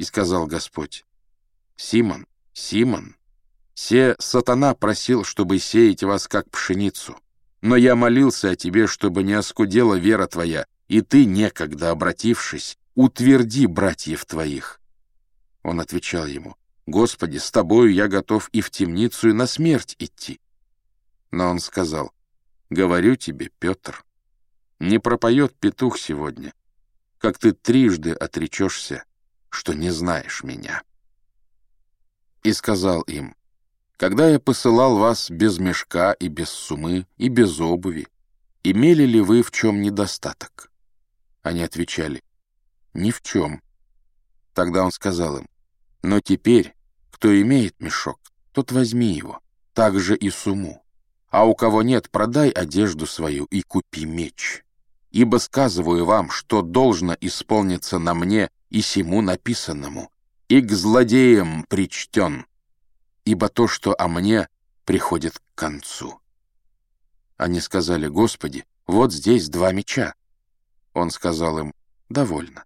И сказал Господь, «Симон, Симон, се сатана просил, чтобы сеять вас как пшеницу, но я молился о тебе, чтобы не оскудела вера твоя, и ты, некогда обратившись, утверди братьев твоих». Он отвечал ему, «Господи, с тобою я готов и в темницу, и на смерть идти». Но он сказал, «Говорю тебе, Петр, не пропоет петух сегодня, как ты трижды отречешься, что не знаешь меня». И сказал им, «Когда я посылал вас без мешка и без сумы и без обуви, имели ли вы в чем недостаток?» Они отвечали, «Ни в чем». Тогда он сказал им, «Но теперь, кто имеет мешок, тот возьми его, также и суму, а у кого нет, продай одежду свою и купи меч. Ибо сказываю вам, что должно исполниться на мне и сему написанному, и к злодеям причтен, ибо то, что о мне, приходит к концу». Они сказали, «Господи, вот здесь два меча». Он сказал им, «Довольно.